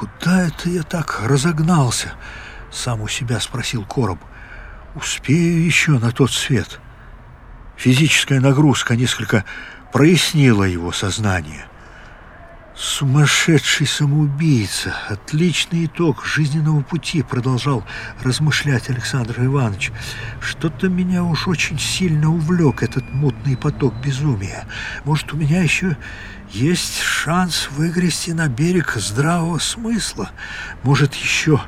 «Куда это я так разогнался?» — сам у себя спросил Короб. «Успею еще на тот свет». Физическая нагрузка несколько прояснила его сознание. Сумасшедший самоубийца. Отличный итог жизненного пути, продолжал размышлять Александр Иванович. Что-то меня уж очень сильно увлек этот мутный поток безумия. Может, у меня еще есть шанс выгрести на берег здравого смысла? Может, еще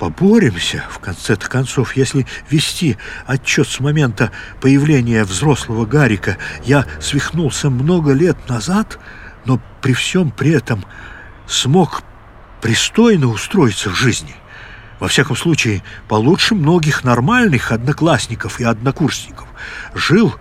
поборемся, в конце-то концов, если вести отчет с момента появления взрослого Гарика. Я свихнулся много лет назад — но при всем при этом смог пристойно устроиться в жизни. Во всяком случае, получше многих нормальных одноклассников и однокурсников. Жил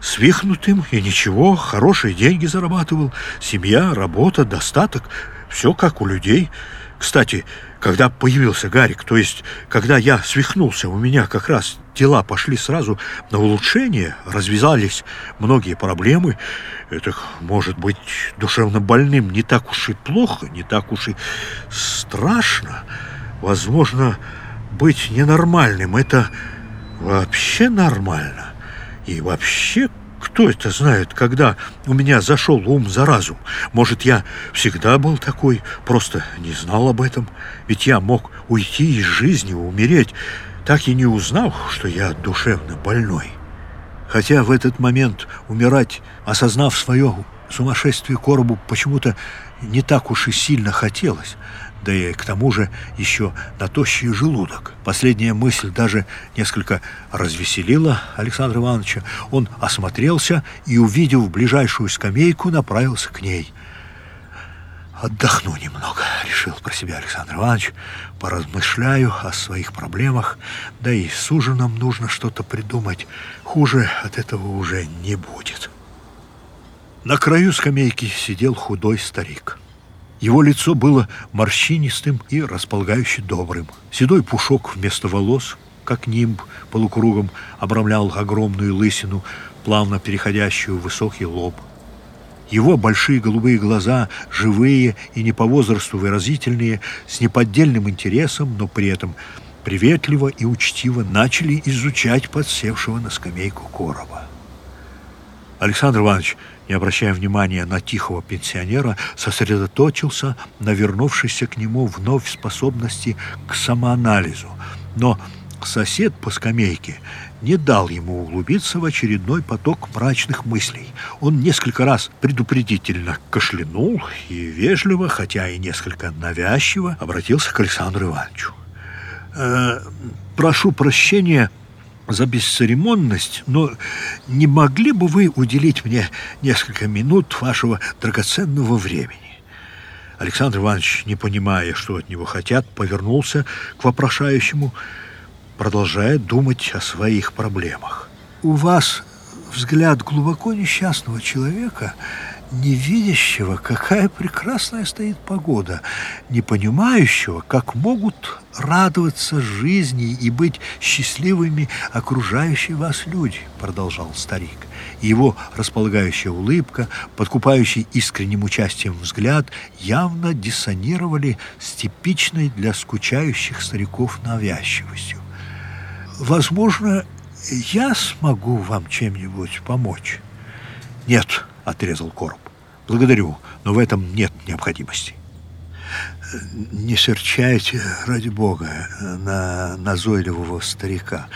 свихнутым и ничего, хорошие деньги зарабатывал, семья, работа, достаток, все как у людей. Кстати, когда появился Гарик, то есть когда я свихнулся, у меня как раз дела пошли сразу на улучшение, развязались многие проблемы. Это может быть душевно больным не так уж и плохо, не так уж и страшно. Возможно, быть ненормальным – это вообще нормально. И вообще кто это знает, когда у меня зашел ум за разум? Может, я всегда был такой, просто не знал об этом? Ведь я мог уйти из жизни, умереть, так и не узнав, что я душевно больной. Хотя в этот момент умирать, осознав свое сумасшествие коробу, почему-то не так уж и сильно хотелось – да и к тому же еще на тощий желудок. Последняя мысль даже несколько развеселила Александра Ивановича. Он осмотрелся и, увидев ближайшую скамейку, направился к ней. «Отдохну немного», — решил про себя Александр Иванович. «Поразмышляю о своих проблемах, да и с ужином нужно что-то придумать. Хуже от этого уже не будет». На краю скамейки сидел худой старик. Его лицо было морщинистым и располагающе добрым. Седой пушок вместо волос, как нимб полукругом, обрамлял огромную лысину, плавно переходящую в высокий лоб. Его большие голубые глаза, живые и не по возрасту выразительные, с неподдельным интересом, но при этом приветливо и учтиво начали изучать подсевшего на скамейку короба. Александр Иванович не обращая внимания на тихого пенсионера, сосредоточился на вернувшейся к нему вновь способности к самоанализу. Но сосед по скамейке не дал ему углубиться в очередной поток мрачных мыслей. Он несколько раз предупредительно кашлянул и вежливо, хотя и несколько навязчиво, обратился к Александру Ивановичу. «Э, «Прошу прощения, за бесцеремонность, но не могли бы вы уделить мне несколько минут вашего драгоценного времени?» Александр Иванович, не понимая, что от него хотят, повернулся к вопрошающему, продолжая думать о своих проблемах. «У вас взгляд глубоко несчастного человека, не видящего, какая прекрасная стоит погода, не понимающего, как могут радоваться жизни и быть счастливыми окружающие вас люди, продолжал старик. его располагающая улыбка, подкупающий искренним участием взгляд, явно диссонировали с типичной для скучающих стариков навязчивостью. Возможно, я смогу вам чем-нибудь помочь? Нет, отрезал Короб. Благодарю, но в этом нет необходимости. Не серчайте, ради бога, на назойливого старика.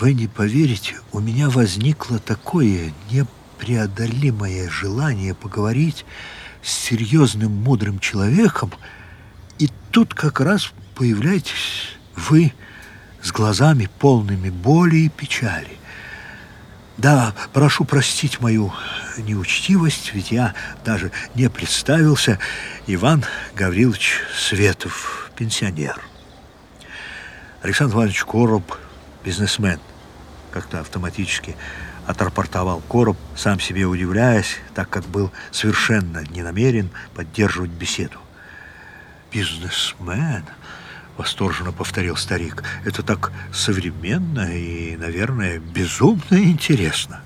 Вы не поверите, у меня возникло такое непреодолимое желание поговорить с серьезным, мудрым человеком, и тут как раз появляетесь вы с глазами полными боли и печали. Да, прошу простить мою неучтивость, ведь я даже не представился. Иван Гаврилович Светов, пенсионер. Александр Иванович Короб, бизнесмен, как-то автоматически отрапортовал Короб, сам себе удивляясь, так как был совершенно не намерен поддерживать беседу. «Бизнесмен?» — восторженно повторил старик. «Это так современно и, наверное, безумно интересно».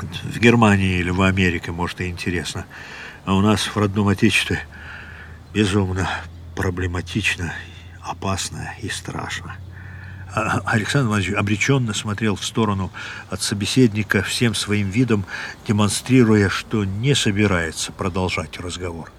В Германии или в Америке, может, и интересно. А у нас в родном Отечестве безумно проблематично, опасно и страшно. А Александр Иванович обреченно смотрел в сторону от собеседника всем своим видом, демонстрируя, что не собирается продолжать разговор.